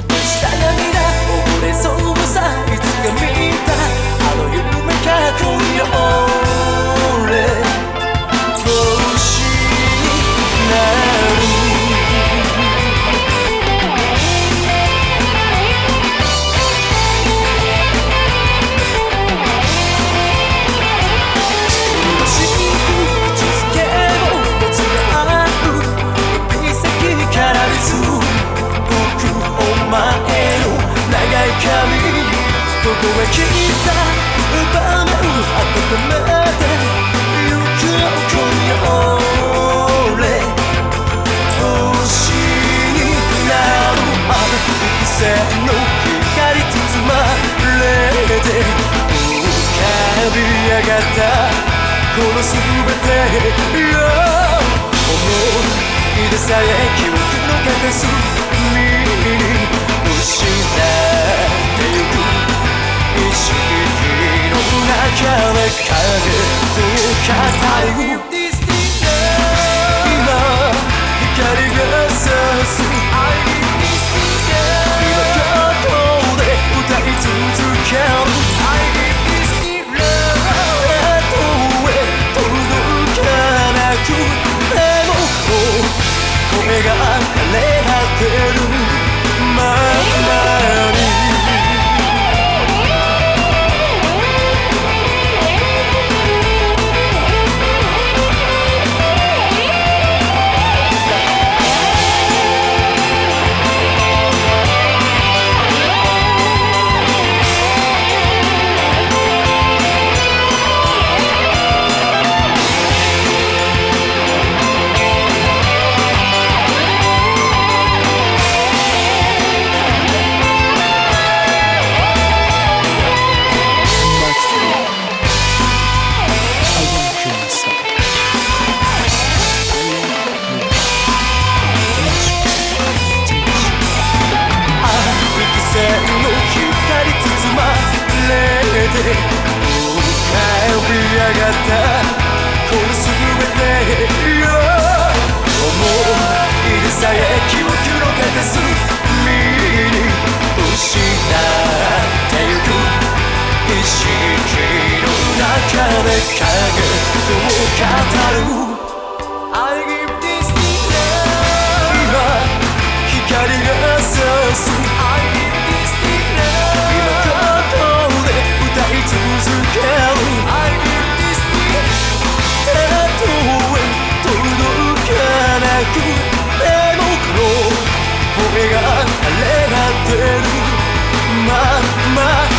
落とした涙。溺れそうさ。幾千の光包まれて浮かび上がったこの全てよ思い出さえ記憶の片隅に失ってゆく意識の中で影と語るる。前浮かび上がったこの全てよ。思い出さえ記憶の片隅に失ってゆく意識の中で影と語る mama